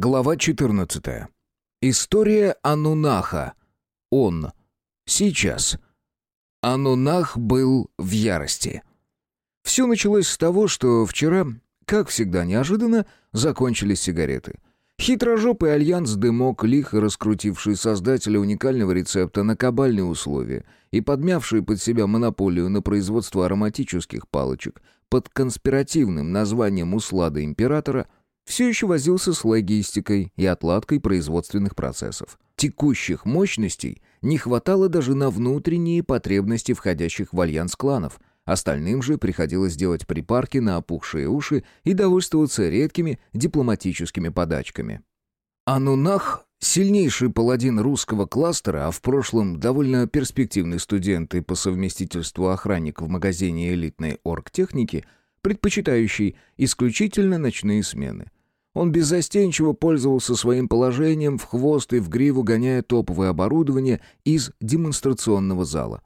Глава 14. История Анунаха. Он. Сейчас. Анунах был в ярости. Все началось с того, что вчера, как всегда неожиданно, закончились сигареты. Хитрожопый альянс «Дымок», лихо раскрутивший создателя уникального рецепта на кабальные условия и подмявший под себя монополию на производство ароматических палочек под конспиративным названием «Услада Императора», все еще возился с логистикой и отладкой производственных процессов. Текущих мощностей не хватало даже на внутренние потребности входящих в альянс кланов. Остальным же приходилось делать припарки на опухшие уши и довольствоваться редкими дипломатическими подачками. Анунах Сильнейший паладин русского кластера, а в прошлом довольно перспективный студент и по совместительству охранник в магазине элитной оргтехники, предпочитающий исключительно ночные смены. Он беззастенчиво пользовался своим положением в хвост и в гриву, гоняя топовое оборудование из демонстрационного зала.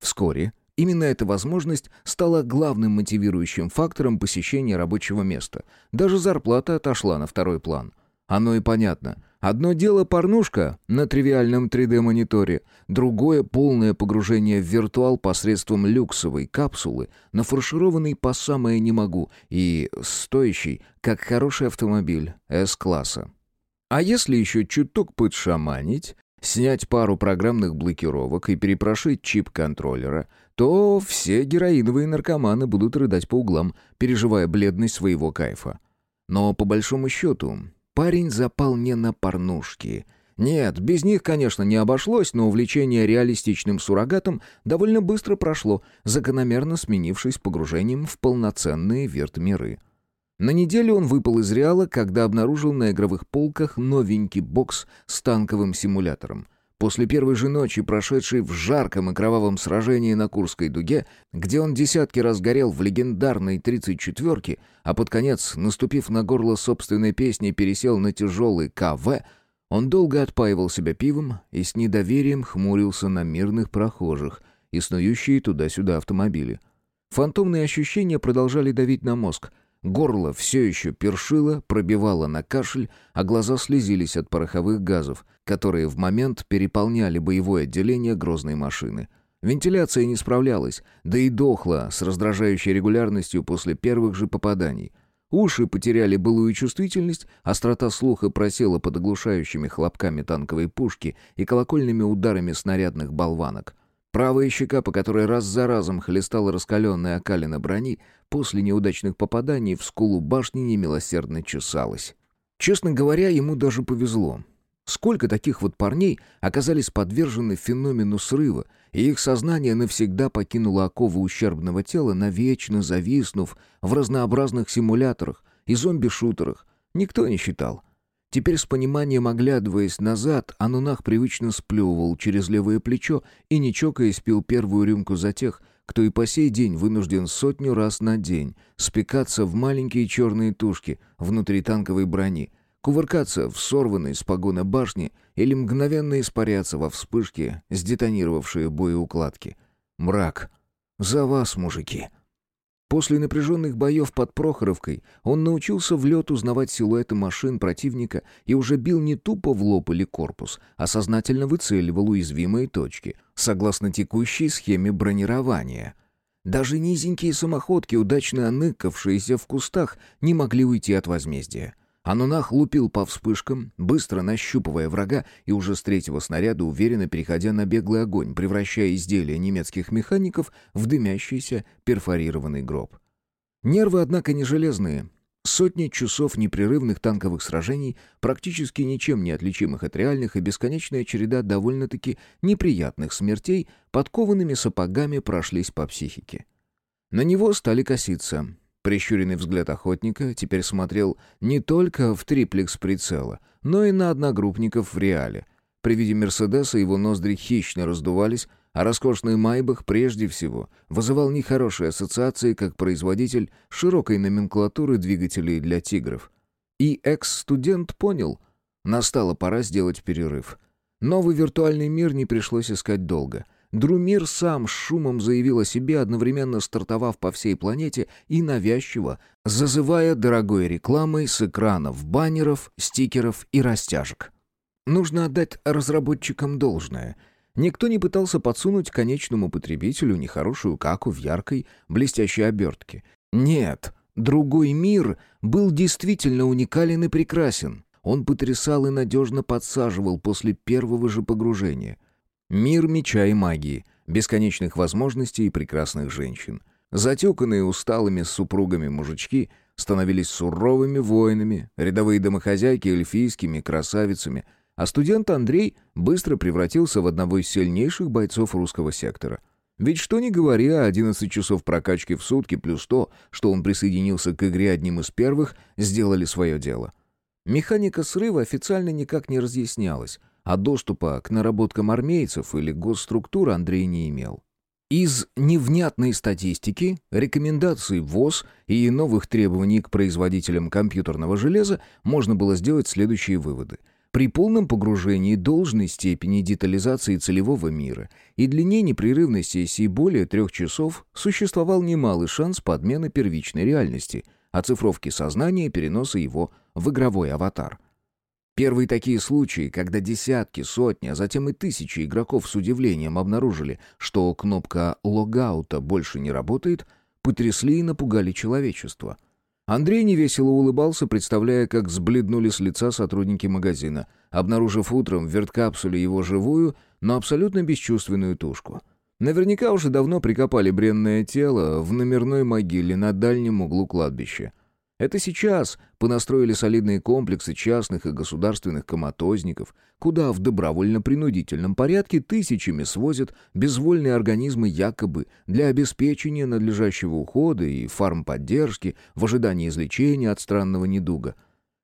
Вскоре именно эта возможность стала главным мотивирующим фактором посещения рабочего места. Даже зарплата отошла на второй план. Оно и понятно – Одно дело порнушка на тривиальном 3D-мониторе, другое — полное погружение в виртуал посредством люксовой капсулы, нафаршированной по самое не могу и стоящий, как хороший автомобиль S-класса. А если еще чуток подшаманить, снять пару программных блокировок и перепрошить чип контроллера, то все героиновые наркоманы будут рыдать по углам, переживая бледность своего кайфа. Но по большому счету, Парень запал не на порнушки. Нет, без них, конечно, не обошлось, но увлечение реалистичным суррогатом довольно быстро прошло, закономерно сменившись погружением в полноценные вертмиры. На неделю он выпал из Реала, когда обнаружил на игровых полках новенький бокс с танковым симулятором — После первой же ночи, прошедшей в жарком и кровавом сражении на Курской дуге, где он десятки раз горел в легендарной 34-ке, а под конец, наступив на горло собственной песни, пересел на тяжелый КВ, он долго отпаивал себя пивом и с недоверием хмурился на мирных прохожих и снующие туда-сюда автомобили. Фантомные ощущения продолжали давить на мозг, Горло все еще першило, пробивало на кашель, а глаза слезились от пороховых газов, которые в момент переполняли боевое отделение грозной машины. Вентиляция не справлялась, да и дохла с раздражающей регулярностью после первых же попаданий. Уши потеряли былую чувствительность, острота слуха просела под оглушающими хлопками танковой пушки и колокольными ударами снарядных болванок. Правая щека, по которой раз за разом хлестала раскаленная окалина брони, после неудачных попаданий в скулу башни немилосердно чесалась. Честно говоря, ему даже повезло. Сколько таких вот парней оказались подвержены феномену срыва, и их сознание навсегда покинуло оковы ущербного тела, навечно зависнув в разнообразных симуляторах и зомби-шутерах, никто не считал — Теперь с пониманием оглядываясь назад, Анунах привычно сплевывал через левое плечо и, не чокаясь, пил первую рюмку за тех, кто и по сей день вынужден сотню раз на день спекаться в маленькие черные тушки внутри танковой брони, кувыркаться в сорванной с погона башни или мгновенно испаряться во вспышке сдетонировавшие боеукладки. Мрак. За вас, мужики. После напряженных боев под Прохоровкой он научился в лед узнавать силуэты машин противника и уже бил не тупо в лоб или корпус, а сознательно выцеливал уязвимые точки, согласно текущей схеме бронирования. Даже низенькие самоходки, удачно оныкавшиеся в кустах, не могли уйти от возмездия. Анунах лупил по вспышкам, быстро нащупывая врага и уже с третьего снаряда уверенно переходя на беглый огонь, превращая изделия немецких механиков в дымящийся перфорированный гроб. Нервы, однако, не железные. Сотни часов непрерывных танковых сражений, практически ничем не отличимых от реальных, и бесконечная череда довольно-таки неприятных смертей подкованными сапогами прошлись по психике. На него стали коситься, Прищуренный взгляд охотника теперь смотрел не только в триплекс прицела, но и на одногруппников в реале. При виде «Мерседеса» его ноздри хищно раздувались, а роскошный «Майбах» прежде всего вызывал нехорошие ассоциации как производитель широкой номенклатуры двигателей для «Тигров». И экс-студент понял, настала пора сделать перерыв. Новый виртуальный мир не пришлось искать долго — Друмир сам с шумом заявил о себе, одновременно стартовав по всей планете и навязчиво, зазывая дорогой рекламой с экранов, баннеров, стикеров и растяжек. Нужно отдать разработчикам должное. Никто не пытался подсунуть конечному потребителю нехорошую каку в яркой, блестящей обертке. Нет, другой мир был действительно уникален и прекрасен. Он потрясал и надежно подсаживал после первого же погружения — Мир меча и магии, бесконечных возможностей и прекрасных женщин. Затюканные усталыми супругами мужички становились суровыми воинами, рядовые домохозяйки эльфийскими красавицами, а студент Андрей быстро превратился в одного из сильнейших бойцов русского сектора. Ведь что ни говори, а 11 часов прокачки в сутки плюс то, что он присоединился к игре одним из первых, сделали свое дело. Механика срыва официально никак не разъяснялась, а доступа к наработкам армейцев или госструктур Андрей не имел. Из невнятной статистики, рекомендаций ВОЗ и новых требований к производителям компьютерного железа можно было сделать следующие выводы. При полном погружении должной степени детализации целевого мира и длине непрерывной сессии более трех часов существовал немалый шанс подмены первичной реальности, оцифровки сознания и переноса его в игровой аватар – Первые такие случаи, когда десятки, сотни, а затем и тысячи игроков с удивлением обнаружили, что кнопка логаута больше не работает, потрясли и напугали человечество. Андрей невесело улыбался, представляя, как сбледнули с лица сотрудники магазина, обнаружив утром в верткапсуле его живую, но абсолютно бесчувственную тушку. Наверняка уже давно прикопали бренное тело в номерной могиле на дальнем углу кладбища. Это сейчас понастроили солидные комплексы частных и государственных коматозников, куда в добровольно-принудительном порядке тысячами свозят безвольные организмы якобы для обеспечения надлежащего ухода и фармподдержки в ожидании излечения от странного недуга.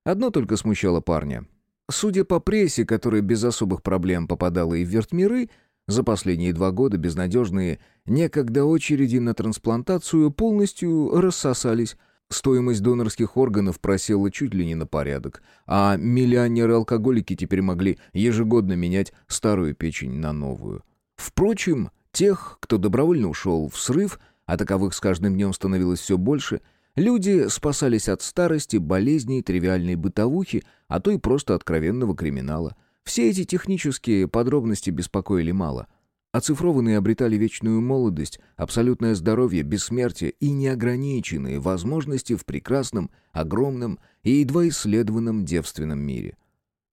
Одно только смущало парня. Судя по прессе, которая без особых проблем попадала и в вертмиры, за последние два года безнадежные некогда очереди на трансплантацию полностью рассосались, Стоимость донорских органов просела чуть ли не на порядок, а миллионеры-алкоголики теперь могли ежегодно менять старую печень на новую. Впрочем, тех, кто добровольно ушел в срыв, а таковых с каждым днем становилось все больше, люди спасались от старости, болезней, тривиальной бытовухи, а то и просто откровенного криминала. Все эти технические подробности беспокоили мало — Оцифрованные обретали вечную молодость, абсолютное здоровье, бессмертие и неограниченные возможности в прекрасном, огромном и едва исследованном девственном мире.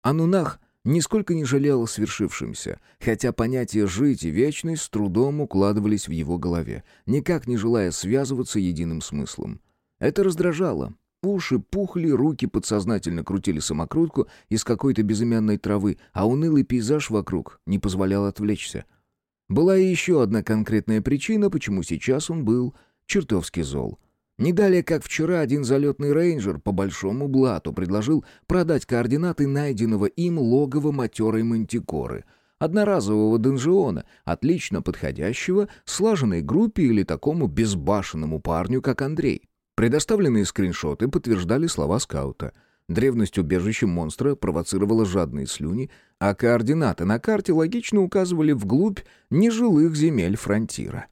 Анунах нисколько не жалел о свершившемся, хотя понятия «жить» и «вечность» с трудом укладывались в его голове, никак не желая связываться единым смыслом. Это раздражало. Уши пухли, руки подсознательно крутили самокрутку из какой-то безымянной травы, а унылый пейзаж вокруг не позволял отвлечься. Была и еще одна конкретная причина, почему сейчас он был чертовски зол. Не далее, как вчера, один залетный рейнджер по большому блату предложил продать координаты найденного им логова матерой мантикоры, одноразового донжиона, отлично подходящего слаженной группе или такому безбашенному парню, как Андрей. Предоставленные скриншоты подтверждали слова скаута — Древность убежища монстра провоцировала жадные слюни, а координаты на карте логично указывали вглубь нежилых земель фронтира.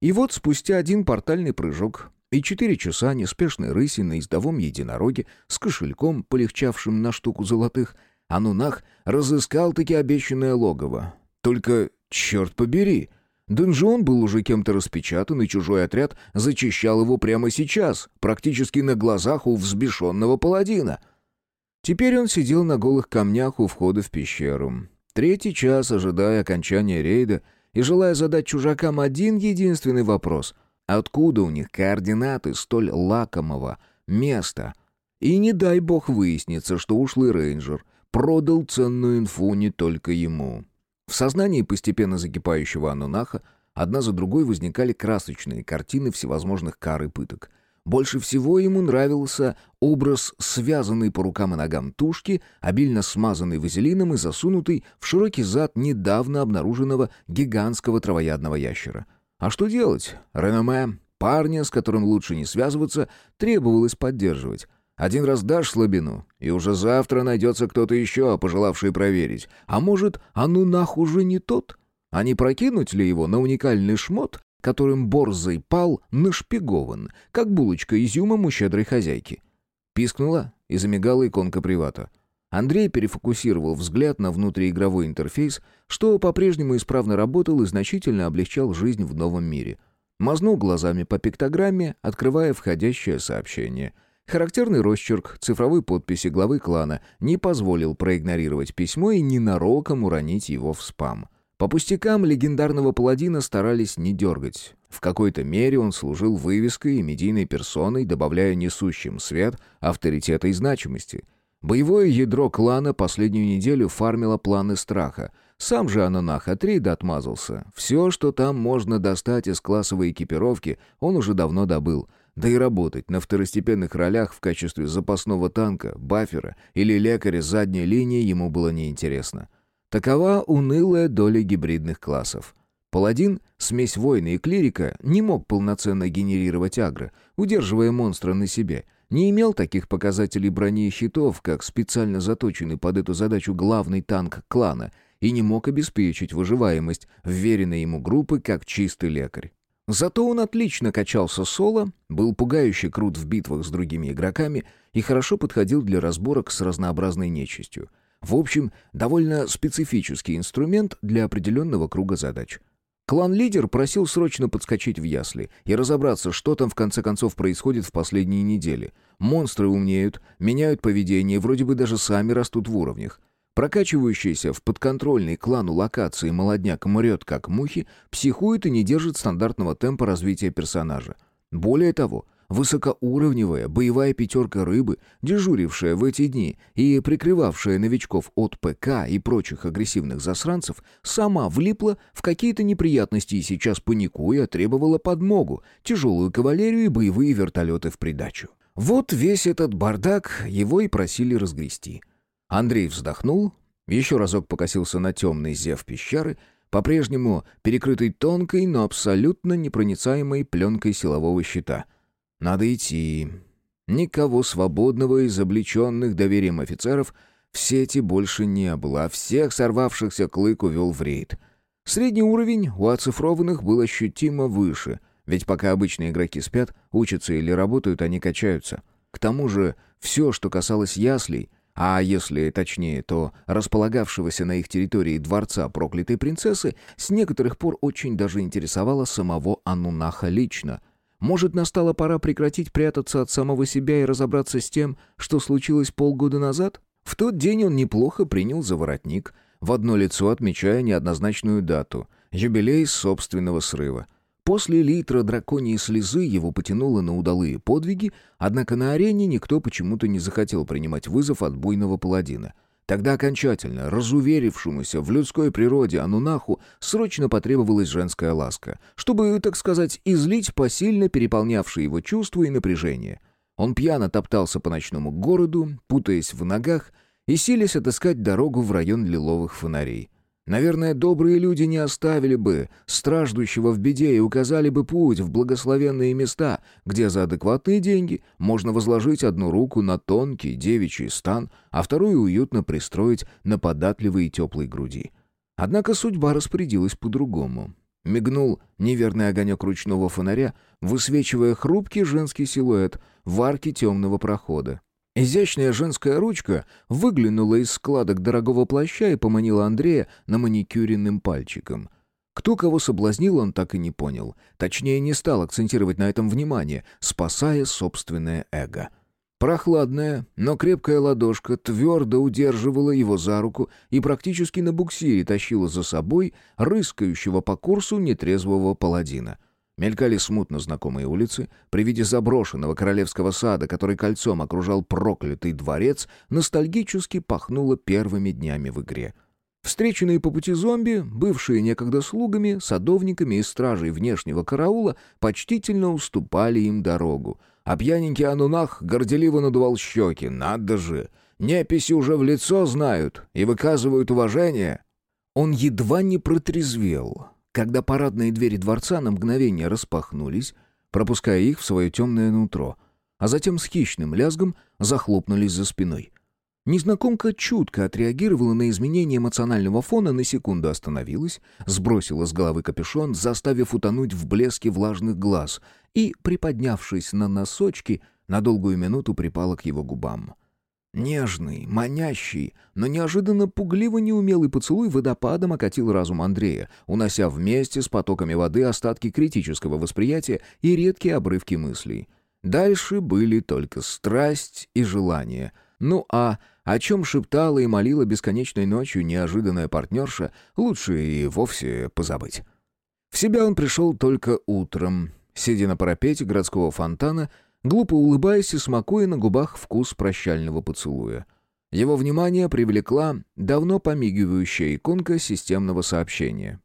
И вот спустя один портальный прыжок и четыре часа неспешной рыси на издовом единороге с кошельком, полегчавшим на штуку золотых, Анунах разыскал-таки обещанное логово. Только, черт побери, Донжон был уже кем-то распечатан, и чужой отряд зачищал его прямо сейчас, практически на глазах у взбешенного паладина — Теперь он сидел на голых камнях у входа в пещеру. Третий час, ожидая окончания рейда и желая задать чужакам один единственный вопрос. Откуда у них координаты столь лакомого места? И не дай бог выяснится, что ушлый рейнджер продал ценную инфу не только ему. В сознании постепенно закипающего Анунаха одна за другой возникали красочные картины всевозможных кар и пыток — больше всего ему нравился образ связанной по рукам и ногам тушки, обильно смазанной вазелином и засунутой в широкий зад недавно обнаруженного гигантского травоядного ящера. А что делать? Реноме, парня, с которым лучше не связываться, требовалось поддерживать. Один раз дашь слабину, и уже завтра найдется кто-то еще, пожелавший проверить. А может, а ну нах уже не тот? А не прокинуть ли его на уникальный шмот, которым борзый пал нашпигован, как булочка изюмом у щедрой хозяйки? Пискнула и замигала иконка привата. Андрей перефокусировал взгляд на внутриигровой интерфейс, что по-прежнему исправно работал и значительно облегчал жизнь в новом мире. Мазнул глазами по пиктограмме, открывая входящее сообщение. Характерный росчерк цифровой подписи главы клана не позволил проигнорировать письмо и ненароком уронить его в спам. По пустякам легендарного паладина старались не дергать. В какой-то мере он служил вывеской и медийной персоной, добавляя несущим свет авторитета и значимости — Боевое ядро клана последнюю неделю фармило планы страха. Сам же Ананаха трейда отмазался. Все, что там можно достать из классовой экипировки, он уже давно добыл. Да и работать на второстепенных ролях в качестве запасного танка, бафера или лекаря задней линии ему было неинтересно. Такова унылая доля гибридных классов. Паладин, смесь воина и клирика, не мог полноценно генерировать агро, удерживая монстра на себе — не имел таких показателей брони и щитов, как специально заточенный под эту задачу главный танк клана, и не мог обеспечить выживаемость вверенной ему группы как чистый лекарь. Зато он отлично качался соло, был пугающе крут в битвах с другими игроками и хорошо подходил для разборок с разнообразной нечистью. В общем, довольно специфический инструмент для определенного круга задач. Клан-лидер просил срочно подскочить в ясли и разобраться, что там в конце концов происходит в последние недели. Монстры умнеют, меняют поведение, вроде бы даже сами растут в уровнях. Прокачивающийся в подконтрольной клану локации молодняк мрет как мухи, психует и не держит стандартного темпа развития персонажа. Более того, Высокоуровневая боевая пятерка рыбы, дежурившая в эти дни и прикрывавшая новичков от ПК и прочих агрессивных засранцев, сама влипла в какие-то неприятности и сейчас, паникуя, требовала подмогу, тяжелую кавалерию и боевые вертолеты в придачу. Вот весь этот бардак его и просили разгрести. Андрей вздохнул, еще разок покосился на темный зев пещеры, по-прежнему перекрытый тонкой, но абсолютно непроницаемой пленкой силового щита — надо идти. Никого свободного из облеченных доверием офицеров в сети больше не было, а всех сорвавшихся клык увел в рейд. Средний уровень у оцифрованных был ощутимо выше, ведь пока обычные игроки спят, учатся или работают, они качаются. К тому же все, что касалось яслей, а если точнее, то располагавшегося на их территории дворца проклятой принцессы, с некоторых пор очень даже интересовало самого Анунаха лично — может, настала пора прекратить прятаться от самого себя и разобраться с тем, что случилось полгода назад? В тот день он неплохо принял за воротник, в одно лицо отмечая неоднозначную дату — юбилей собственного срыва. После литра драконьей слезы его потянуло на удалые подвиги, однако на арене никто почему-то не захотел принимать вызов от буйного паладина — Тогда окончательно, разуверившемуся в людской природе Анунаху, срочно потребовалась женская ласка, чтобы, так сказать, излить посильно переполнявшие его чувства и напряжение. Он пьяно топтался по ночному городу, путаясь в ногах и силясь отыскать дорогу в район лиловых фонарей. Наверное, добрые люди не оставили бы страждущего в беде и указали бы путь в благословенные места, где за адекватные деньги можно возложить одну руку на тонкий девичий стан, а вторую уютно пристроить на податливой и теплой груди. Однако судьба распорядилась по-другому. Мигнул неверный огонек ручного фонаря, высвечивая хрупкий женский силуэт в арке темного прохода. Изящная женская ручка выглянула из складок дорогого плаща и поманила Андрея на маникюренным пальчиком. Кто кого соблазнил, он так и не понял. Точнее, не стал акцентировать на этом внимание, спасая собственное эго. Прохладная, но крепкая ладошка твердо удерживала его за руку и практически на буксире тащила за собой рыскающего по курсу нетрезвого паладина — Мелькали смутно знакомые улицы. При виде заброшенного королевского сада, который кольцом окружал проклятый дворец, ностальгически пахнуло первыми днями в игре. Встреченные по пути зомби, бывшие некогда слугами, садовниками и стражей внешнего караула, почтительно уступали им дорогу. А пьяненький Анунах горделиво надувал щеки. «Надо же! Неписи уже в лицо знают и выказывают уважение!» Он едва не протрезвел, когда парадные двери дворца на мгновение распахнулись, пропуская их в свое темное нутро, а затем с хищным лязгом захлопнулись за спиной. Незнакомка чутко отреагировала на изменение эмоционального фона, на секунду остановилась, сбросила с головы капюшон, заставив утонуть в блеске влажных глаз, и, приподнявшись на носочки, на долгую минуту припала к его губам. Нежный, манящий, но неожиданно пугливо неумелый поцелуй водопадом окатил разум Андрея, унося вместе с потоками воды остатки критического восприятия и редкие обрывки мыслей. Дальше были только страсть и желание. Ну а о чем шептала и молила бесконечной ночью неожиданная партнерша, лучше и вовсе позабыть. В себя он пришел только утром, сидя на парапете городского фонтана глупо улыбаясь и смакуя на губах вкус прощального поцелуя. Его внимание привлекла давно помигивающая иконка системного сообщения.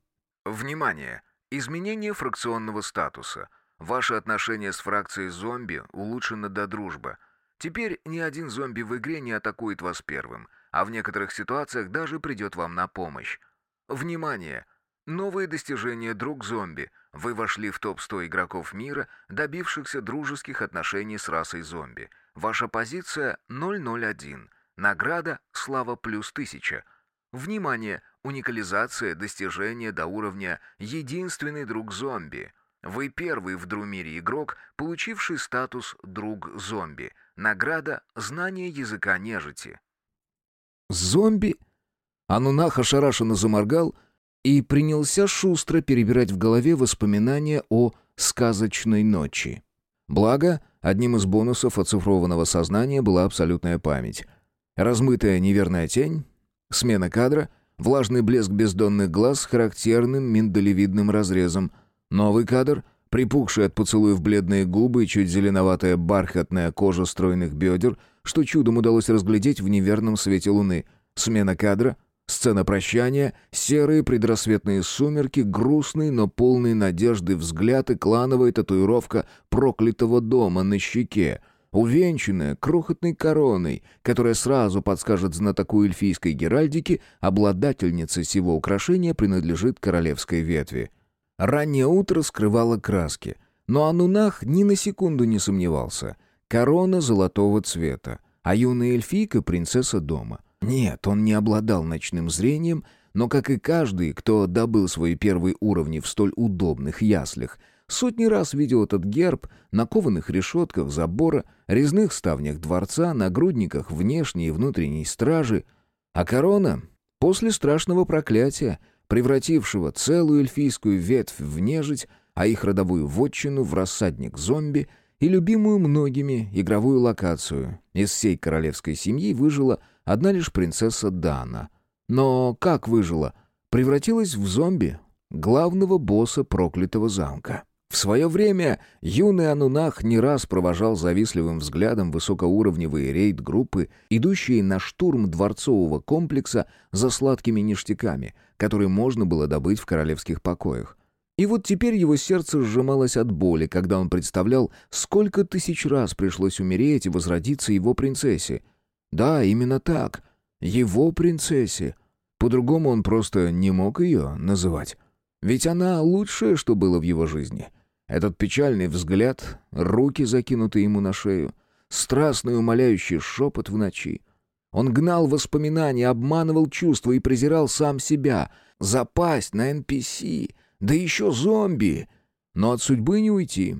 «Внимание! Изменение фракционного статуса. Ваше отношение с фракцией зомби улучшено до дружбы. Теперь ни один зомби в игре не атакует вас первым, а в некоторых ситуациях даже придет вам на помощь. Внимание! Новые достижения «Друг зомби». Вы вошли в топ-100 игроков мира, добившихся дружеских отношений с расой зомби. Ваша позиция 001. Награда «Слава плюс 1000». Внимание! Уникализация достижения до уровня «Единственный друг зомби». Вы первый в Друмире игрок, получивший статус «Друг зомби». Награда «Знание языка нежити». «Зомби?» Анунах ошарашенно заморгал, и принялся шустро перебирать в голове воспоминания о «сказочной ночи». Благо, одним из бонусов оцифрованного сознания была абсолютная память. Размытая неверная тень, смена кадра, влажный блеск бездонных глаз с характерным миндалевидным разрезом, новый кадр, припухшие от поцелуев бледные губы и чуть зеленоватая бархатная кожа стройных бедер, что чудом удалось разглядеть в неверном свете луны, смена кадра — Сцена прощания, серые предрассветные сумерки, грустный, но полный надежды взгляд и клановая татуировка проклятого дома на щеке, увенчанная крохотной короной, которая сразу подскажет знатоку эльфийской геральдики, обладательница сего украшения принадлежит королевской ветви. Раннее утро скрывало краски, но Анунах ни на секунду не сомневался. Корона золотого цвета, а юная эльфийка — принцесса дома. Нет, он не обладал ночным зрением, но, как и каждый, кто добыл свои первые уровни в столь удобных яслях, сотни раз видел этот герб на кованых решетках забора, резных ставнях дворца, на грудниках внешней и внутренней стражи. А корона, после страшного проклятия, превратившего целую эльфийскую ветвь в нежить, а их родовую вотчину в рассадник зомби и любимую многими игровую локацию, из всей королевской семьи выжила – Одна лишь принцесса Дана. Но как выжила? Превратилась в зомби, главного босса проклятого замка. В свое время юный Анунах не раз провожал завистливым взглядом высокоуровневые рейд-группы, идущие на штурм дворцового комплекса за сладкими ништяками, которые можно было добыть в королевских покоях. И вот теперь его сердце сжималось от боли, когда он представлял, сколько тысяч раз пришлось умереть и возродиться его принцессе — да, именно так. Его принцессе. По-другому он просто не мог ее называть. Ведь она лучшее, что было в его жизни. Этот печальный взгляд, руки, закинутые ему на шею, страстный умоляющий шепот в ночи. Он гнал воспоминания, обманывал чувства и презирал сам себя. Запасть на NPC, да еще зомби. Но от судьбы не уйти.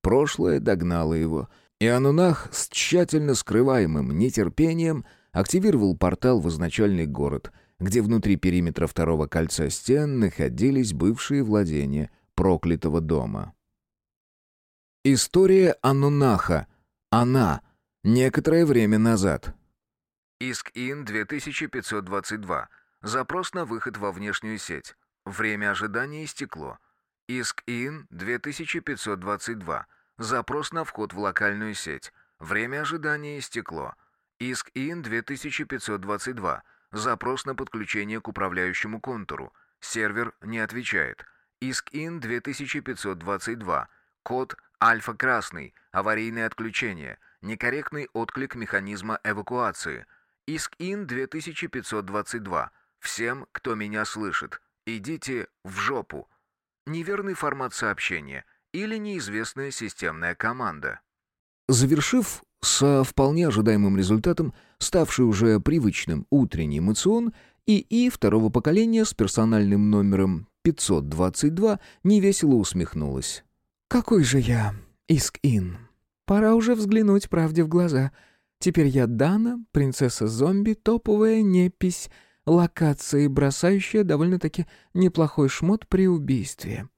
Прошлое догнало его — и Анунах с тщательно скрываемым нетерпением активировал портал в изначальный город, где внутри периметра второго кольца стен находились бывшие владения проклятого дома. История Анунаха. Она. Некоторое время назад. Иск-Ин 2522. Запрос на выход во внешнюю сеть. Время ожидания истекло. Иск-Ин 2522. Запрос на вход в локальную сеть. Время ожидания истекло. Иск ИН 2522. Запрос на подключение к управляющему контуру. Сервер не отвечает. Иск ИН 2522. Код Альфа-Красный. Аварийное отключение. Некорректный отклик механизма эвакуации. Иск ИН 2522. Всем, кто меня слышит. Идите в жопу. Неверный формат сообщения или неизвестная системная команда. Завершив Со вполне ожидаемым результатом, ставший уже привычным утренний эмоцион, ИИ второго поколения с персональным номером 522 невесело усмехнулась. «Какой же я, Иск-Ин? Пора уже взглянуть правде в глаза. Теперь я Дана, принцесса-зомби, топовая непись, локации, бросающая довольно-таки неплохой шмот при убийстве».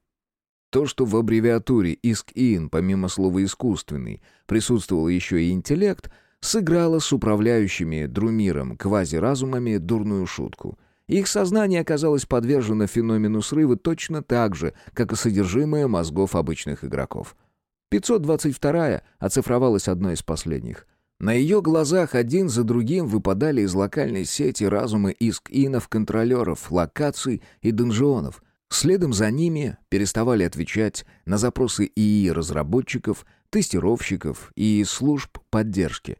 То, что в аббревиатуре «Иск-Ин» помимо слова «искусственный» присутствовал еще и интеллект, сыграло с управляющими Друмиром квазиразумами дурную шутку. Их сознание оказалось подвержено феномену срыва точно так же, как и содержимое мозгов обычных игроков. 522-я оцифровалась одной из последних. На ее глазах один за другим выпадали из локальной сети разумы иск-инов, локаций и донжионов — Следом за ними переставали отвечать на запросы ИИ разработчиков, тестировщиков и служб поддержки.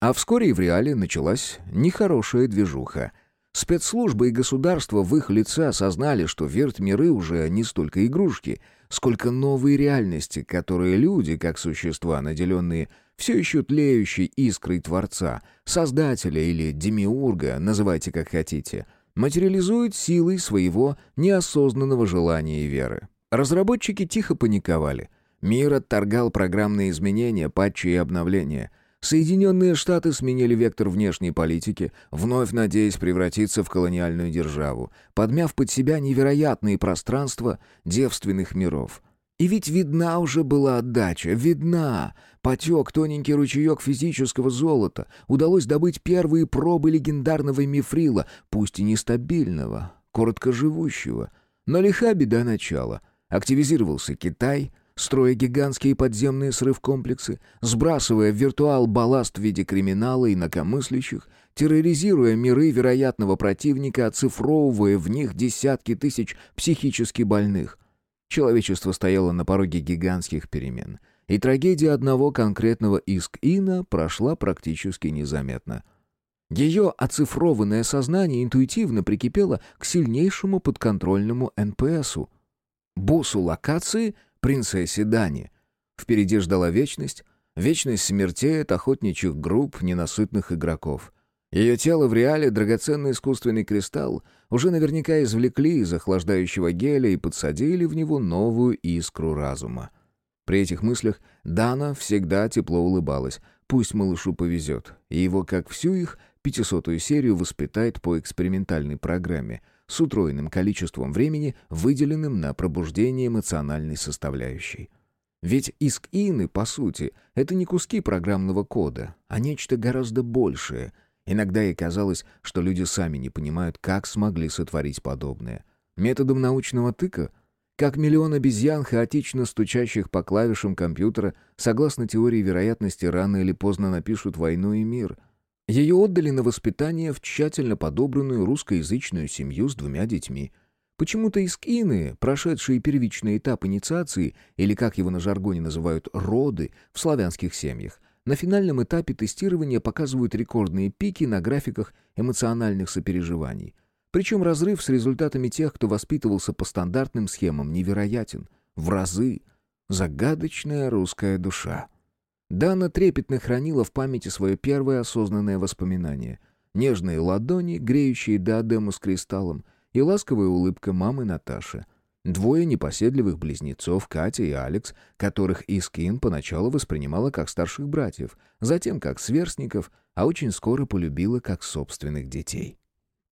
А вскоре и в реале началась нехорошая движуха. Спецслужбы и государства в их лице осознали, что вертмиры уже не столько игрушки, сколько новые реальности, которые люди, как существа, наделенные все еще тлеющей искрой Творца, Создателя или Демиурга, называйте как хотите — материализует силой своего неосознанного желания и веры. Разработчики тихо паниковали. Мир отторгал программные изменения, патчи и обновления. Соединенные Штаты сменили вектор внешней политики, вновь надеясь превратиться в колониальную державу, подмяв под себя невероятные пространства девственных миров — и ведь видна уже была отдача, видна. Потек тоненький ручеек физического золота. Удалось добыть первые пробы легендарного мифрила, пусть и нестабильного, короткоживущего. Но лиха беда начала. Активизировался Китай, строя гигантские подземные срыв-комплексы, сбрасывая в виртуал балласт в виде криминала и инакомыслящих, терроризируя миры вероятного противника, оцифровывая в них десятки тысяч психически больных. Человечество стояло на пороге гигантских перемен, и трагедия одного конкретного Иск-Ина прошла практически незаметно. Ее оцифрованное сознание интуитивно прикипело к сильнейшему подконтрольному НПСу. Боссу локации — принцессе Дани. Впереди ждала вечность, вечность смертей от охотничьих групп ненасытных игроков. Ее тело в реале драгоценный искусственный кристалл уже наверняка извлекли из охлаждающего геля и подсадили в него новую искру разума. При этих мыслях Дана всегда тепло улыбалась. Пусть малышу повезет, и его, как всю их, пятисотую серию воспитает по экспериментальной программе с утроенным количеством времени, выделенным на пробуждение эмоциональной составляющей. Ведь иск-ины, по сути, это не куски программного кода, а нечто гораздо большее — Иногда ей казалось, что люди сами не понимают, как смогли сотворить подобное. Методом научного тыка? Как миллион обезьян, хаотично стучащих по клавишам компьютера, согласно теории вероятности, рано или поздно напишут «Войну и мир». Ее отдали на воспитание в тщательно подобранную русскоязычную семью с двумя детьми. Почему-то искины, прошедшие первичный этап инициации, или как его на жаргоне называют «роды» в славянских семьях, на финальном этапе тестирования показывают рекордные пики на графиках эмоциональных сопереживаний. Причем разрыв с результатами тех, кто воспитывался по стандартным схемам, невероятен. В разы. Загадочная русская душа. Дана трепетно хранила в памяти свое первое осознанное воспоминание. Нежные ладони, греющие диадему с кристаллом, и ласковая улыбка мамы Наташи — Двое непоседливых близнецов, Катя и Алекс, которых Искин поначалу воспринимала как старших братьев, затем как сверстников, а очень скоро полюбила как собственных детей.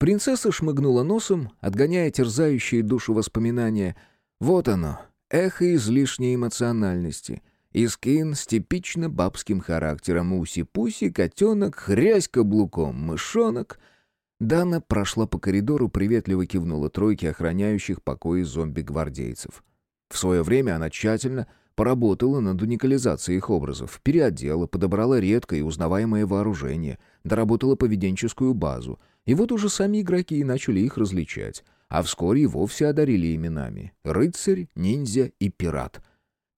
Принцесса шмыгнула носом, отгоняя терзающие душу воспоминания. Вот оно, эхо излишней эмоциональности. Искин с типично бабским характером уси-пуси, котенок, хрясь каблуком, мышонок — Дана прошла по коридору, приветливо кивнула тройке охраняющих покои зомби-гвардейцев. В свое время она тщательно поработала над уникализацией их образов, переодела, подобрала редкое и узнаваемое вооружение, доработала поведенческую базу. И вот уже сами игроки начали их различать, а вскоре и вовсе одарили именами — рыцарь, ниндзя и пират —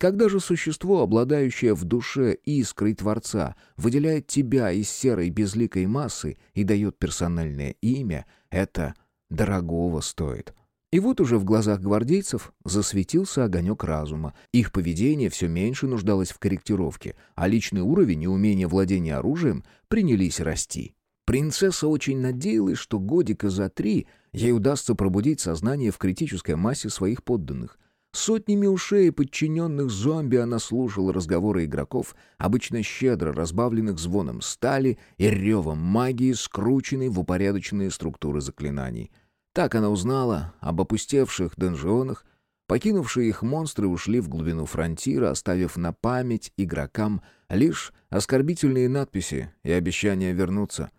когда же существо, обладающее в душе искрой Творца, выделяет тебя из серой безликой массы и дает персональное имя, это дорогого стоит. И вот уже в глазах гвардейцев засветился огонек разума. Их поведение все меньше нуждалось в корректировке, а личный уровень и умение владения оружием принялись расти. Принцесса очень надеялась, что годика за три ей удастся пробудить сознание в критической массе своих подданных. Сотнями ушей подчиненных зомби она слушала разговоры игроков, обычно щедро разбавленных звоном стали и ревом магии, скрученной в упорядоченные структуры заклинаний — так она узнала об опустевших донжионах, покинувшие их монстры ушли в глубину фронтира, оставив на память игрокам лишь оскорбительные надписи и обещания вернуться.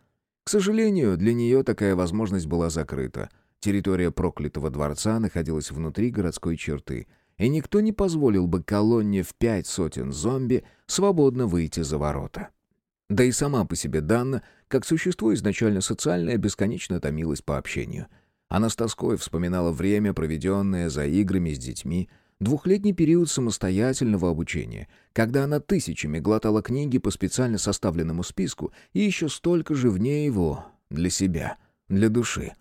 К сожалению, для нее такая возможность была закрыта. Территория проклятого дворца находилась внутри городской черты, и никто не позволил бы колонне в пять сотен зомби свободно выйти за ворота. Да и сама по себе Данна, как существо изначально социальное, бесконечно томилась по общению — она с тоской вспоминала время, проведенное за играми с детьми, двухлетний период самостоятельного обучения, когда она тысячами глотала книги по специально составленному списку и еще столько же вне его, для себя, для души.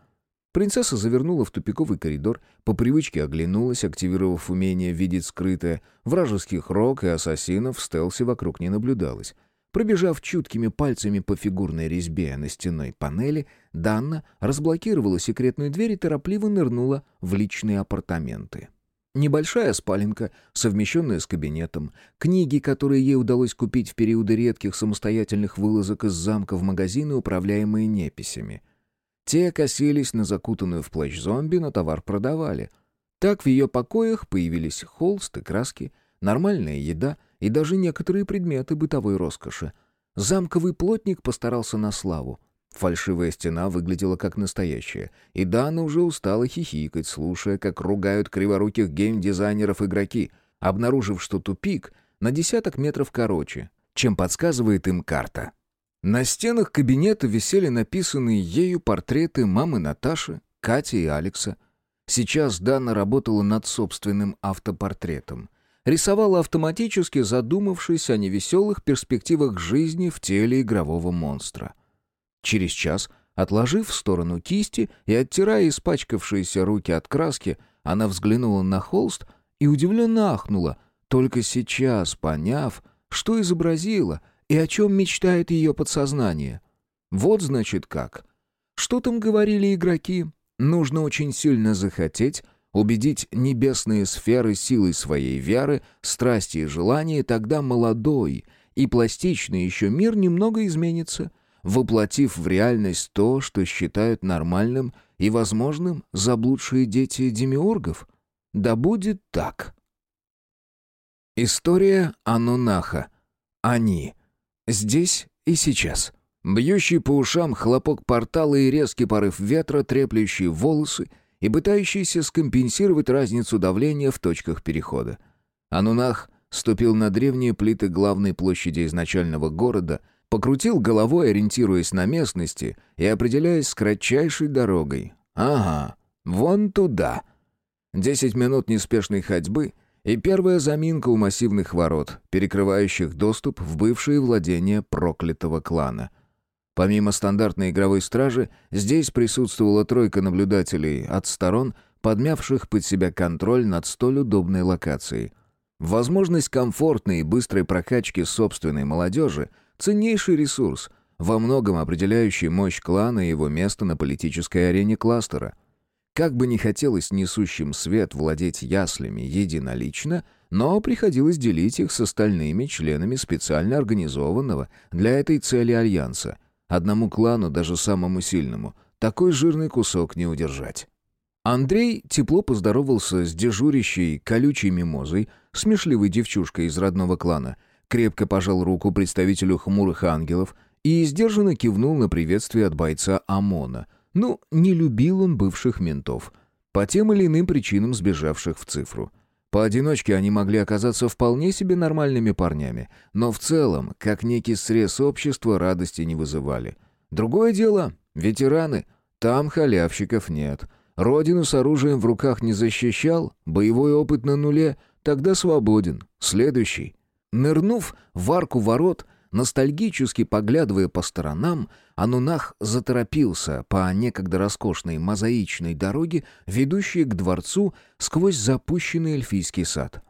Принцесса завернула в тупиковый коридор, по привычке оглянулась, активировав умение видеть скрытое. Вражеских рог и ассасинов в стелсе вокруг не наблюдалось. Пробежав чуткими пальцами по фигурной резьбе на стенной панели, Данна разблокировала секретную дверь и торопливо нырнула в личные апартаменты. Небольшая спаленка, совмещенная с кабинетом, книги, которые ей удалось купить в периоды редких самостоятельных вылазок из замка в магазины, управляемые неписями. Те косились на закутанную в плащ зомби, но товар продавали. Так в ее покоях появились холст и краски, нормальная еда — и даже некоторые предметы бытовой роскоши. Замковый плотник постарался на славу. Фальшивая стена выглядела как настоящая, и Дана уже устала хихикать, слушая, как ругают криворуких гейм-дизайнеров игроки, обнаружив, что тупик на десяток метров короче, чем подсказывает им карта. На стенах кабинета висели написанные ею портреты мамы Наташи, Кати и Алекса. Сейчас Дана работала над собственным автопортретом рисовала автоматически, задумавшись о невеселых перспективах жизни в теле игрового монстра. Через час, отложив в сторону кисти и оттирая испачкавшиеся руки от краски, она взглянула на холст и удивленно ахнула, только сейчас поняв, что изобразила и о чем мечтает ее подсознание. Вот значит как. Что там говорили игроки? Нужно очень сильно захотеть, убедить небесные сферы силой своей веры, страсти и желания, тогда молодой и пластичный еще мир немного изменится, воплотив в реальность то, что считают нормальным и возможным заблудшие дети демиургов. Да будет так. История Анунаха. Они. Здесь и сейчас. Бьющий по ушам хлопок портала и резкий порыв ветра, треплющие волосы — и пытающийся скомпенсировать разницу давления в точках перехода. Анунах ступил на древние плиты главной площади изначального города, покрутил головой, ориентируясь на местности и определяясь с кратчайшей дорогой. «Ага, вон туда». Десять минут неспешной ходьбы — и первая заминка у массивных ворот, перекрывающих доступ в бывшие владения проклятого клана — Помимо стандартной игровой стражи, здесь присутствовала тройка наблюдателей от сторон, подмявших под себя контроль над столь удобной локацией. Возможность комфортной и быстрой прокачки собственной молодежи – ценнейший ресурс, во многом определяющий мощь клана и его место на политической арене кластера. Как бы ни хотелось несущим свет владеть яслями единолично, но приходилось делить их с остальными членами специально организованного для этой цели альянса – Одному клану, даже самому сильному, такой жирный кусок не удержать. Андрей тепло поздоровался с дежурящей колючей мимозой, смешливой девчушкой из родного клана, крепко пожал руку представителю хмурых ангелов и сдержанно кивнул на приветствие от бойца ОМОНа. Ну, не любил он бывших ментов, по тем или иным причинам сбежавших в цифру. Поодиночке они могли оказаться вполне себе нормальными парнями, но в целом, как некий срез общества, радости не вызывали. Другое дело — ветераны. Там халявщиков нет. Родину с оружием в руках не защищал, боевой опыт на нуле, тогда свободен. Следующий. Нырнув в арку ворот, Ностальгически поглядывая по сторонам, Анунах заторопился по некогда роскошной мозаичной дороге, ведущей к дворцу сквозь запущенный эльфийский сад.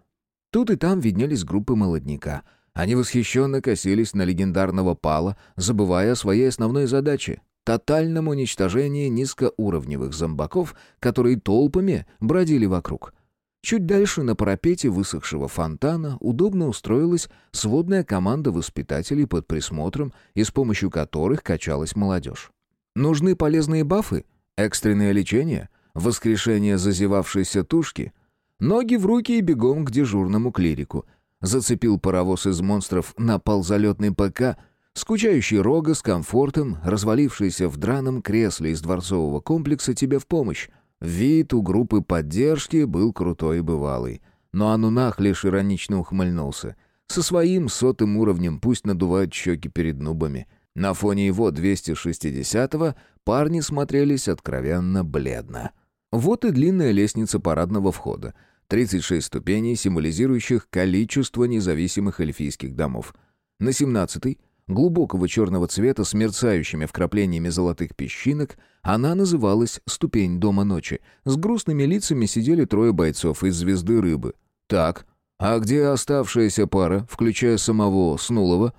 Тут и там виднелись группы молодняка. Они восхищенно косились на легендарного пала, забывая о своей основной задаче — тотальном уничтожении низкоуровневых зомбаков, которые толпами бродили вокруг — Чуть дальше на парапете высохшего фонтана удобно устроилась сводная команда воспитателей под присмотром и с помощью которых качалась молодежь. Нужны полезные бафы, экстренное лечение, воскрешение зазевавшейся тушки, ноги в руки и бегом к дежурному клирику. Зацепил паровоз из монстров на ползалетный ПК, скучающий рога с комфортом, развалившийся в драном кресле из дворцового комплекса тебе в помощь. Вид у группы поддержки был крутой и бывалый. Но Анунах лишь иронично ухмыльнулся. Со своим сотым уровнем пусть надувают щеки перед нубами. На фоне его 260-го парни смотрелись откровенно бледно. Вот и длинная лестница парадного входа. 36 ступеней, символизирующих количество независимых эльфийских домов. На 17-й глубокого черного цвета с мерцающими вкраплениями золотых песчинок, она называлась «Ступень Дома ночи». С грустными лицами сидели трое бойцов из «Звезды рыбы». Так, а где оставшаяся пара, включая самого Снулова?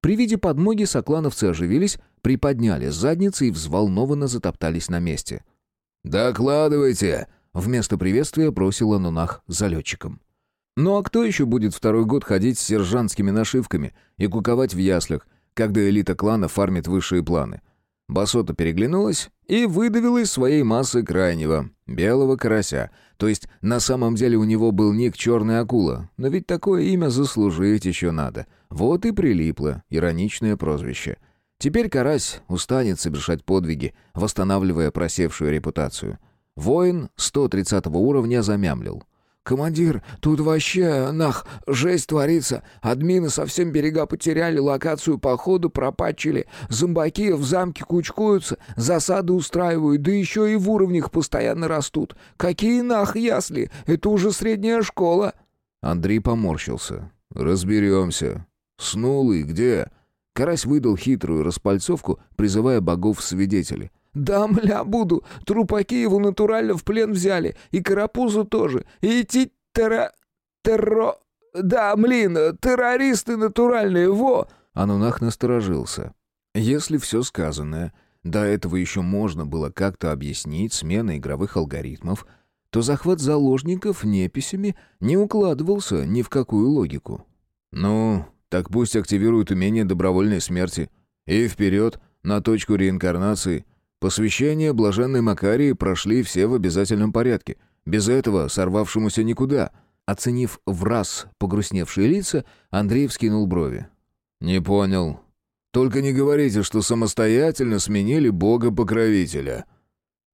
При виде подмоги соклановцы оживились, приподняли задницы и взволнованно затоптались на месте. «Докладывайте!» — вместо приветствия бросила Нунах залетчиком. Ну а кто еще будет второй год ходить с сержантскими нашивками и куковать в яслях, когда элита клана фармит высшие планы? Басота переглянулась и выдавила из своей массы крайнего, белого карася. То есть на самом деле у него был ник «Черная акула», но ведь такое имя заслужить еще надо. Вот и прилипло ироничное прозвище. Теперь карась устанет совершать подвиги, восстанавливая просевшую репутацию. Воин 130 уровня замямлил. «Командир, тут вообще, нах, жесть творится. Админы совсем берега потеряли, локацию походу пропачили. Зомбаки в замке кучкуются, засады устраивают, да еще и в уровнях постоянно растут. Какие нах ясли? Это уже средняя школа». Андрей поморщился. «Разберемся. Снулый где?» Карась выдал хитрую распальцовку, призывая богов в свидетели. «Да, мля, буду. Трупаки его натурально в плен взяли. И карапузу тоже. И ти терра... терро... Да, блин, террористы натуральные, во!» Анунах насторожился. Если все сказанное до этого еще можно было как-то объяснить сменой игровых алгоритмов, то захват заложников неписями не укладывался ни в какую логику. «Ну, так пусть активируют умение добровольной смерти. И вперед, на точку реинкарнации», Посвящение блаженной Макарии прошли все в обязательном порядке. Без этого сорвавшемуся никуда. Оценив в раз погрустневшие лица, Андрей вскинул брови. «Не понял. Только не говорите, что самостоятельно сменили бога-покровителя».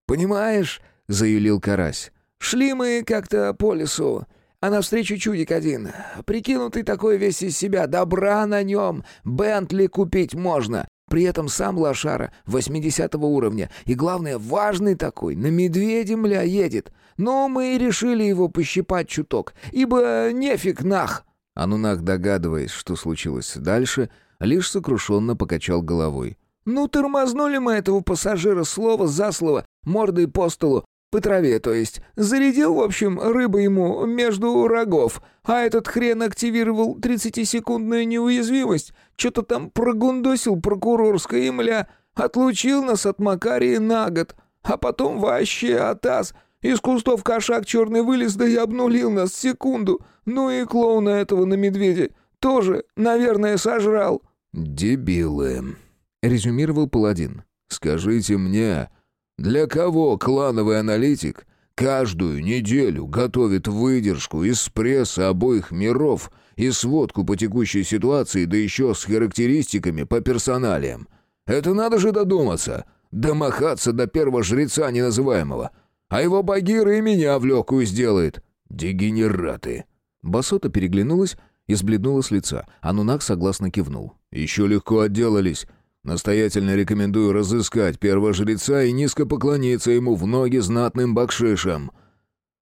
«Понимаешь», — заюлил Карась, — «шли мы как-то по лесу, а навстречу чудик один. Прикинутый такой весь из себя, добра на нем, Бентли купить можно. При этом сам лошара 80 уровня, и главное, важный такой, на медведе, мля, едет. Но мы и решили его пощипать чуток, ибо нефиг нах!» Анунах, догадываясь, что случилось дальше, лишь сокрушенно покачал головой. «Ну, тормознули мы этого пассажира слово за слово, мордой по столу, по траве, то есть. Зарядил, в общем, рыба ему между рогов. А этот хрен активировал 30-секундную неуязвимость. Что-то там прогундосил прокурорская имля. Отлучил нас от Макарии на год. А потом вообще атас. Из кустов кошак черный вылез, да и обнулил нас секунду. Ну и клоуна этого на медведе. Тоже, наверное, сожрал. «Дебилы», — резюмировал паладин. «Скажите мне, для кого клановый аналитик каждую неделю готовит выдержку из пресса обоих миров и сводку по текущей ситуации, да еще с характеристиками по персоналиям? Это надо же додуматься, домахаться до первого жреца неназываемого, а его багира и меня в легкую сделает. Дегенераты!» Басота переглянулась и сбледнула с лица, а Нунак согласно кивнул. «Еще легко отделались. Настоятельно рекомендую разыскать первого жреца и низко поклониться ему в ноги знатным бакшишам».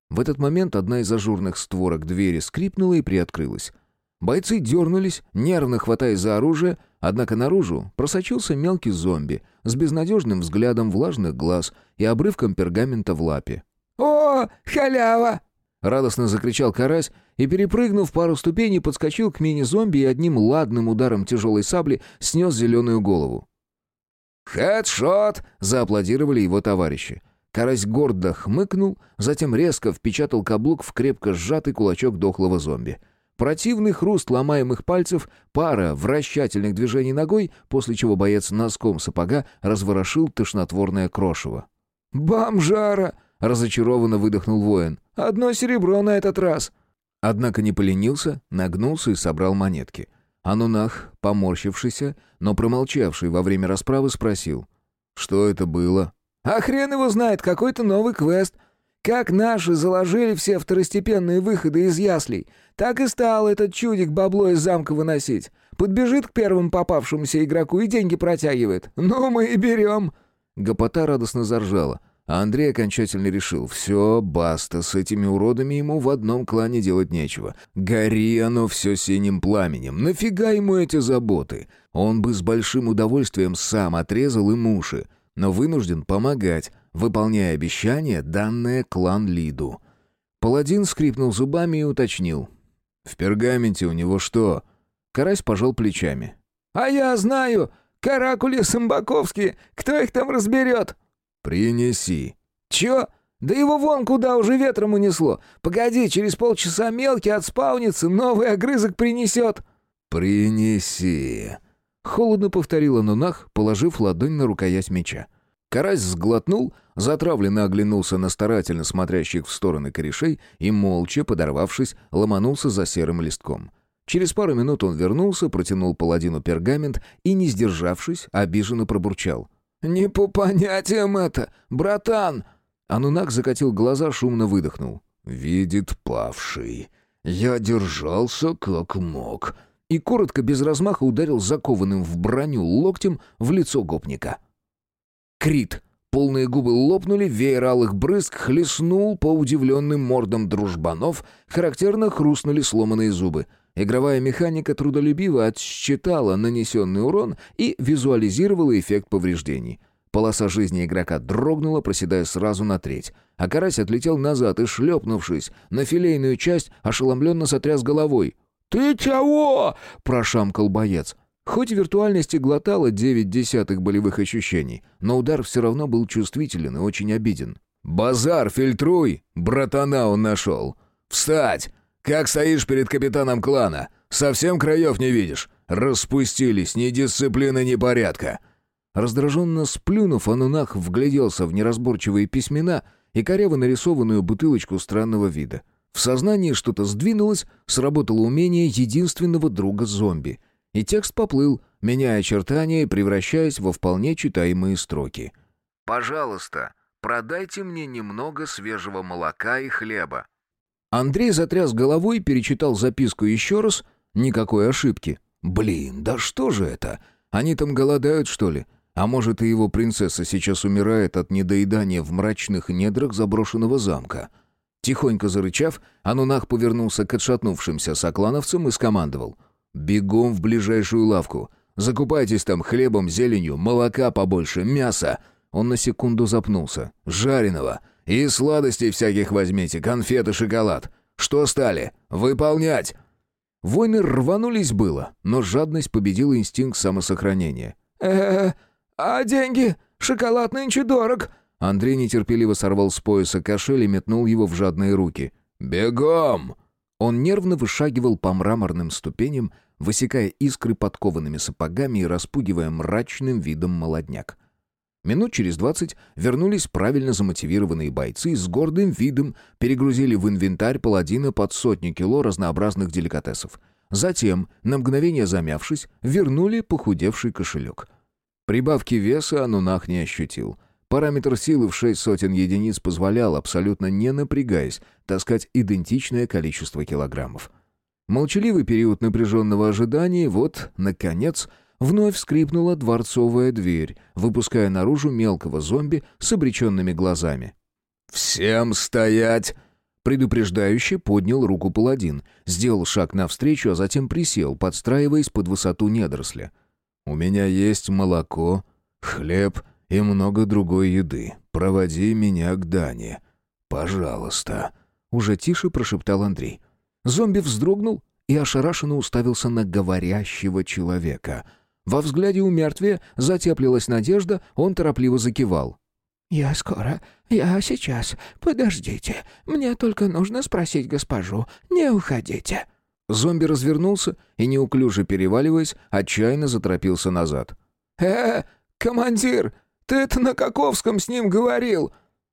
В этот момент одна из ажурных створок двери скрипнула и приоткрылась. Бойцы дернулись, нервно хватаясь за оружие, однако наружу просочился мелкий зомби с безнадежным взглядом влажных глаз и обрывком пергамента в лапе. «О, халява!» — радостно закричал карась и, перепрыгнув пару ступеней, подскочил к мини-зомби и одним ладным ударом тяжелой сабли снес зеленую голову. «Хедшот!» — зааплодировали его товарищи. Карась гордо хмыкнул, затем резко впечатал каблук в крепко сжатый кулачок дохлого зомби. Противный хруст ломаемых пальцев, пара вращательных движений ногой, после чего боец носком сапога разворошил тошнотворное крошево. «Бомжара!» — разочарованно выдохнул воин. «Одно серебро на этот раз!» Однако не поленился, нагнулся и собрал монетки. Анунах, поморщившийся, но промолчавший во время расправы, спросил. «Что это было?» А хрен его знает, какой-то новый квест. Как наши заложили все второстепенные выходы из яслей, так и стал этот чудик бабло из замка выносить. Подбежит к первому попавшемуся игроку и деньги протягивает. Ну, мы и берем». Гопота радостно заржала, а Андрей окончательно решил, все, баста, с этими уродами ему в одном клане делать нечего. Гори оно все синим пламенем, нафига ему эти заботы? Он бы с большим удовольствием сам отрезал им уши но вынужден помогать, выполняя обещание, данное клан Лиду. Паладин скрипнул зубами и уточнил. «В пергаменте у него что?» Карась пожал плечами. «А я знаю! Каракули Самбаковские! Кто их там разберет?» «Принеси». «Чё? Да его вон куда уже ветром унесло! Погоди, через полчаса мелкий отспаунится, новый огрызок принесет!» «Принеси!» Холодно повторила Нунах, положив ладонь на рукоять меча. Карась сглотнул, затравленно оглянулся на старательно смотрящих в стороны корешей и, молча, подорвавшись, ломанулся за серым листком. Через пару минут он вернулся, протянул паладину пергамент и, не сдержавшись, обиженно пробурчал. «Не по понятиям это, братан!» Анунак закатил глаза, шумно выдохнул. «Видит павший. Я держался как мог и коротко, без размаха ударил закованным в броню локтем в лицо гопника. Крит. Полные губы лопнули, веер алых брызг хлестнул по удивленным мордам дружбанов, характерно хрустнули сломанные зубы. Игровая механика трудолюбиво отсчитала нанесенный урон и визуализировала эффект повреждений. Полоса жизни игрока дрогнула, проседая сразу на треть. А карась отлетел назад и, шлепнувшись на филейную часть, ошеломленно сотряс головой. «Ты чего?» – прошамкал боец. Хоть виртуальность и глотала девять десятых болевых ощущений, но удар все равно был чувствителен и очень обиден. «Базар фильтруй! Братана он нашел! Встать! Как стоишь перед капитаном клана? Совсем краев не видишь? Распустились, ни дисциплины, ни порядка!» Раздраженно сплюнув, Анунах вгляделся в неразборчивые письмена и коряво нарисованную бутылочку странного вида – в сознании что-то сдвинулось, сработало умение единственного друга зомби. И текст поплыл, меняя очертания и превращаясь во вполне читаемые строки. «Пожалуйста, продайте мне немного свежего молока и хлеба». Андрей затряс головой, перечитал записку еще раз. Никакой ошибки. «Блин, да что же это? Они там голодают, что ли? А может, и его принцесса сейчас умирает от недоедания в мрачных недрах заброшенного замка?» Тихонько зарычав, Анунах повернулся к отшатнувшимся соклановцам и скомандовал. «Бегом в ближайшую лавку. Закупайтесь там хлебом, зеленью, молока побольше, мяса». Он на секунду запнулся. «Жареного. И сладостей всяких возьмите, конфеты, шоколад. Что стали? Выполнять!» Войны рванулись было, но жадность победила инстинкт самосохранения. э а деньги? Шоколад нынче дорог!» Андрей нетерпеливо сорвал с пояса кошель и метнул его в жадные руки. «Бегом!» Он нервно вышагивал по мраморным ступеням, высекая искры подкованными сапогами и распугивая мрачным видом молодняк. Минут через двадцать вернулись правильно замотивированные бойцы с гордым видом перегрузили в инвентарь паладина под сотни кило разнообразных деликатесов. Затем, на мгновение замявшись, вернули похудевший кошелек. Прибавки веса Анунах не ощутил — Параметр силы в шесть сотен единиц позволял, абсолютно не напрягаясь, таскать идентичное количество килограммов. Молчаливый период напряженного ожидания, вот, наконец, вновь скрипнула дворцовая дверь, выпуская наружу мелкого зомби с обреченными глазами. «Всем стоять!» Предупреждающе поднял руку паладин, сделал шаг навстречу, а затем присел, подстраиваясь под высоту недоросля. «У меня есть молоко, хлеб и много другой еды. Проводи меня к Дане. Пожалуйста». Уже тише прошептал Андрей. Зомби вздрогнул и ошарашенно уставился на говорящего человека. Во взгляде у мертвия затеплилась надежда, он торопливо закивал. «Я скоро. Я сейчас. Подождите. Мне только нужно спросить госпожу. Не уходите». Зомби развернулся и, неуклюже переваливаясь, отчаянно заторопился назад. «Э, командир, ты это на Каковском с ним говорил?»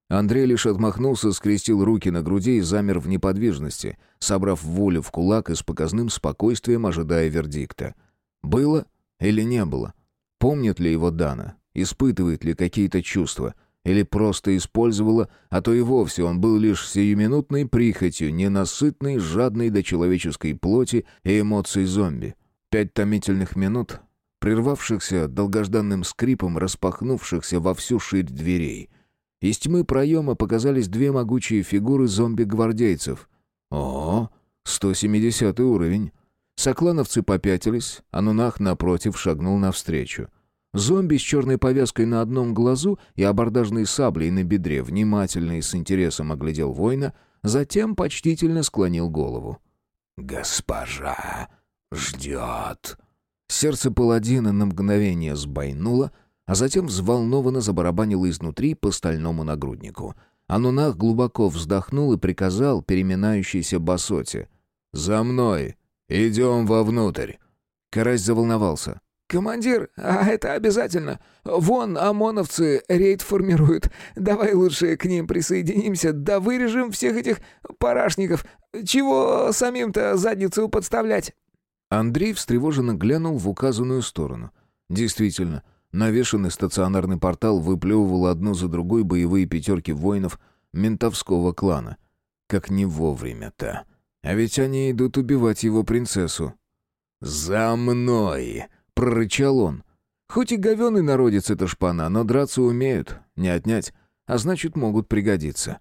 Андрей лишь отмахнулся, скрестил руки на груди и замер в неподвижности, собрав волю в кулак и с показным спокойствием ожидая вердикта. Было или не было? Помнит ли его Дана? Испытывает ли какие-то чувства? Или просто использовала, а то и вовсе он был лишь сиюминутной прихотью, ненасытной, жадной до человеческой плоти и эмоций зомби. Пять томительных минут, прервавшихся долгожданным скрипом распахнувшихся во всю ширь дверей. Из тьмы проема показались две могучие фигуры зомби-гвардейцев. О, 170 уровень. Соклановцы попятились, а Нунах, напротив, шагнул навстречу. Зомби с черной повязкой на одном глазу и абордажной саблей на бедре внимательно и с интересом оглядел воина, затем почтительно склонил голову. «Госпожа ждет». Сердце паладина на мгновение сбойнуло, а затем взволнованно забарабанило изнутри по стальному нагруднику. Анунах глубоко вздохнул и приказал переминающейся басоте. «За мной! Идем вовнутрь!» Карась заволновался. «Командир, а это обязательно. Вон ОМОНовцы рейд формируют. Давай лучше к ним присоединимся, да вырежем всех этих парашников. Чего самим-то задницу подставлять?» Андрей встревоженно глянул в указанную сторону. Действительно, Навешанный стационарный портал выплевывал одну за другой боевые пятерки воинов ментовского клана. Как не вовремя-то. А ведь они идут убивать его принцессу. «За мной!» — прорычал он. Хоть и говёный народец эта шпана, но драться умеют, не отнять, а значит, могут пригодиться.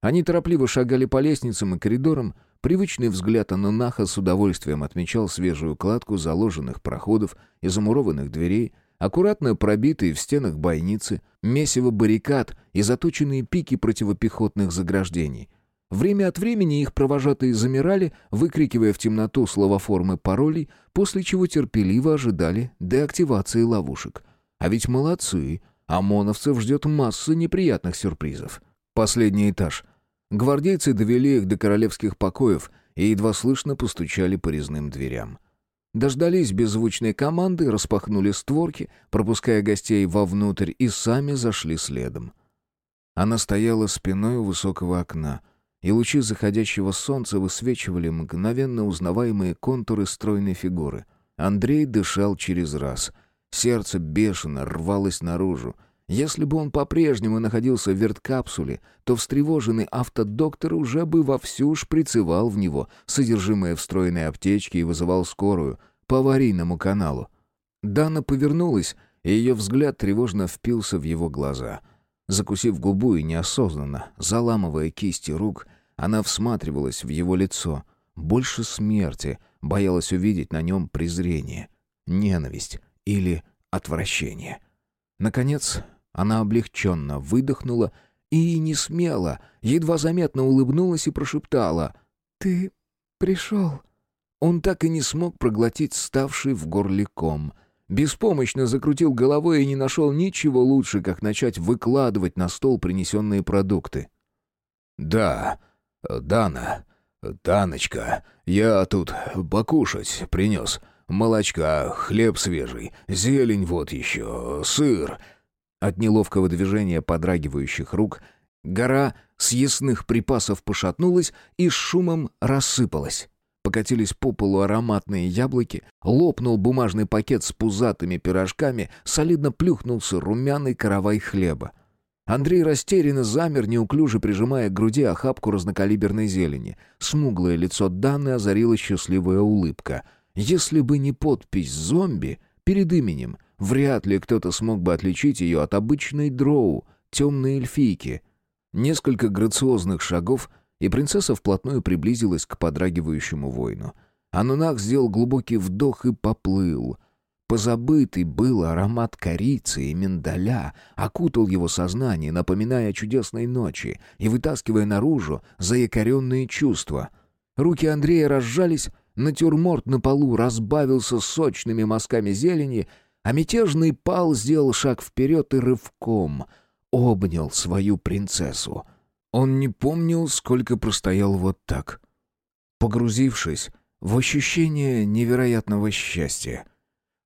Они торопливо шагали по лестницам и коридорам, Привычный взгляд Ананаха с удовольствием отмечал свежую кладку заложенных проходов и замурованных дверей, Аккуратно пробитые в стенах бойницы, месиво баррикад и заточенные пики противопехотных заграждений. Время от времени их провожатые замирали, выкрикивая в темноту словоформы паролей, после чего терпеливо ожидали деактивации ловушек. А ведь молодцы, ОМОНовцев ждет масса неприятных сюрпризов. Последний этаж. Гвардейцы довели их до королевских покоев и едва слышно постучали по резным дверям. Дождались беззвучной команды, распахнули створки, пропуская гостей вовнутрь, и сами зашли следом. Она стояла спиной у высокого окна, и лучи заходящего солнца высвечивали мгновенно узнаваемые контуры стройной фигуры. Андрей дышал через раз. Сердце бешено рвалось наружу. Если бы он по-прежнему находился в верткапсуле, то встревоженный автодоктор уже бы вовсю шприцевал в него содержимое встроенной аптечки и вызывал скорую по аварийному каналу. Дана повернулась, и ее взгляд тревожно впился в его глаза. Закусив губу и неосознанно, заламывая кисти рук, она всматривалась в его лицо. Больше смерти, боялась увидеть на нем презрение, ненависть или отвращение. Наконец, она облегченно выдохнула и не смело, едва заметно улыбнулась и прошептала «Ты пришел». Он так и не смог проглотить ставший в горле ком. Беспомощно закрутил головой и не нашел ничего лучше, как начать выкладывать на стол принесенные продукты. «Да, Дана, Даночка, я тут покушать принес. Молочка, хлеб свежий, зелень вот еще, сыр». От неловкого движения подрагивающих рук гора съестных припасов пошатнулась и с шумом рассыпалась. Покатились по полу ароматные яблоки, лопнул бумажный пакет с пузатыми пирожками, солидно плюхнулся румяный каравай хлеба. Андрей растерянно замер, неуклюже прижимая к груди охапку разнокалиберной зелени. Смуглое лицо Даны озарила счастливая улыбка. Если бы не подпись «зомби» перед именем, Вряд ли кто-то смог бы отличить ее от обычной дроу, темной эльфийки. Несколько грациозных шагов, и принцесса вплотную приблизилась к подрагивающему воину. Анунах сделал глубокий вдох и поплыл. Позабытый был аромат корицы и миндаля, окутал его сознание, напоминая о чудесной ночи и вытаскивая наружу заякоренные чувства. Руки Андрея разжались, натюрморт на полу разбавился сочными мазками зелени, а мятежный пал сделал шаг вперед и рывком обнял свою принцессу. Он не помнил, сколько простоял вот так, погрузившись в ощущение невероятного счастья.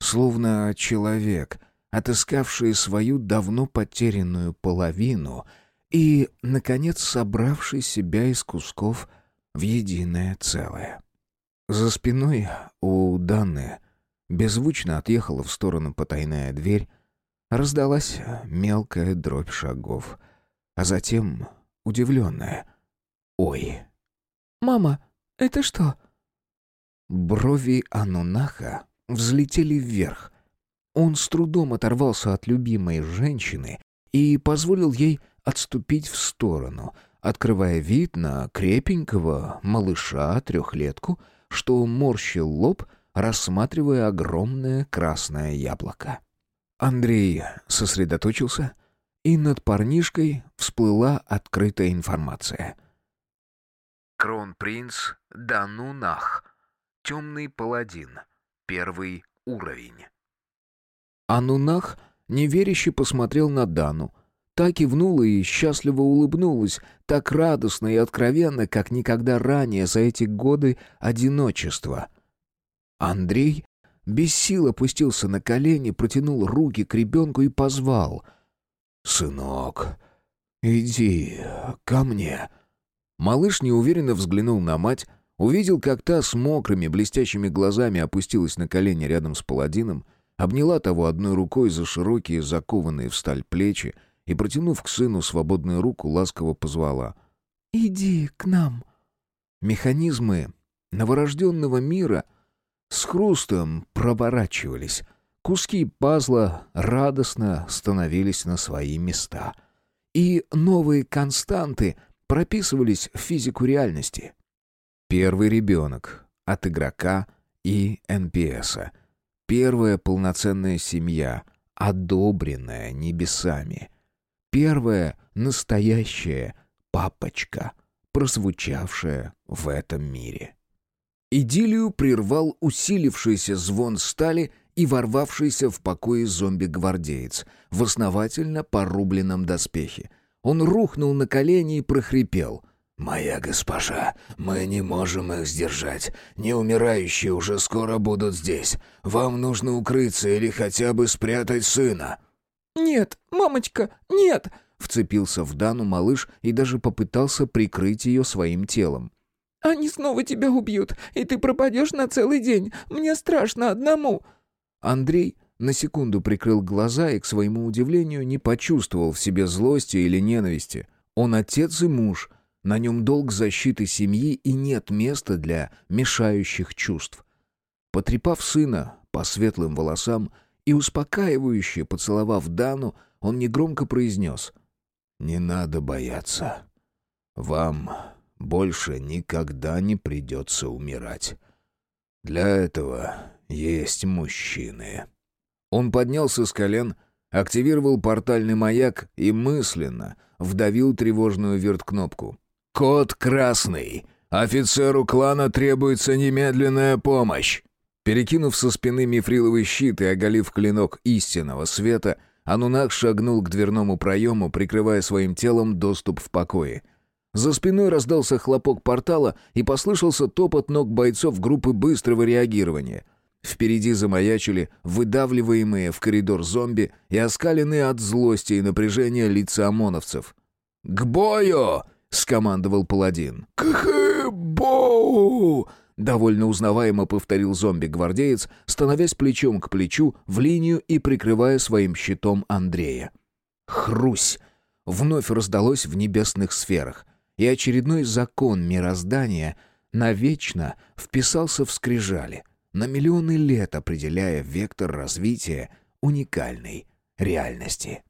Словно человек, отыскавший свою давно потерянную половину и, наконец, собравший себя из кусков в единое целое. За спиной у Данны беззвучно отъехала в сторону потайная дверь, раздалась мелкая дробь шагов, а затем удивленная «Ой!» «Мама, это что?» Брови Анунаха взлетели вверх. Он с трудом оторвался от любимой женщины и позволил ей отступить в сторону, открывая вид на крепенького малыша-трехлетку, что морщил лоб, рассматривая огромное красное яблоко. Андрей сосредоточился, и над парнишкой всплыла открытая информация. Кронпринц Данунах, темный паладин, первый уровень. Анунах неверяще посмотрел на Дану, так кивнула и счастливо улыбнулась, так радостно и откровенно, как никогда ранее за эти годы одиночества. Андрей без сил опустился на колени, протянул руки к ребенку и позвал. «Сынок, иди ко мне». Малыш неуверенно взглянул на мать, увидел, как та с мокрыми, блестящими глазами опустилась на колени рядом с паладином, обняла того одной рукой за широкие, закованные в сталь плечи и, протянув к сыну свободную руку, ласково позвала. «Иди к нам». Механизмы новорожденного мира — с хрустом проворачивались. Куски пазла радостно становились на свои места. И новые константы прописывались в физику реальности. Первый ребенок от игрока и НПСа. Первая полноценная семья, одобренная небесами. Первая настоящая папочка, прозвучавшая в этом мире. Идиллию прервал усилившийся звон стали и ворвавшийся в покое зомби-гвардеец в основательно порубленном доспехе. Он рухнул на колени и прохрипел. «Моя госпожа, мы не можем их сдержать. Неумирающие уже скоро будут здесь. Вам нужно укрыться или хотя бы спрятать сына». «Нет, мамочка, нет!» Вцепился в Дану малыш и даже попытался прикрыть ее своим телом. Они снова тебя убьют, и ты пропадешь на целый день. Мне страшно одному». Андрей на секунду прикрыл глаза и, к своему удивлению, не почувствовал в себе злости или ненависти. Он отец и муж, на нем долг защиты семьи и нет места для мешающих чувств. Потрепав сына по светлым волосам и успокаивающе поцеловав Дану, он негромко произнес «Не надо бояться. Вам больше никогда не придется умирать. Для этого есть мужчины». Он поднялся с колен, активировал портальный маяк и мысленно вдавил тревожную верткнопку. «Код красный! Офицеру клана требуется немедленная помощь!» Перекинув со спины мифриловый щит и оголив клинок истинного света, Анунак шагнул к дверному проему, прикрывая своим телом доступ в покое — за спиной раздался хлопок портала и послышался топот ног бойцов группы быстрого реагирования. Впереди замаячили выдавливаемые в коридор зомби и оскаленные от злости и напряжения лица ОМОНовцев. «К бою!» — скомандовал паладин. «К-боу!» — довольно узнаваемо повторил зомби-гвардеец, становясь плечом к плечу в линию и прикрывая своим щитом Андрея. «Хрусь!» вновь раздалось в небесных сферах — и очередной закон мироздания навечно вписался в скрижали, на миллионы лет определяя вектор развития уникальной реальности.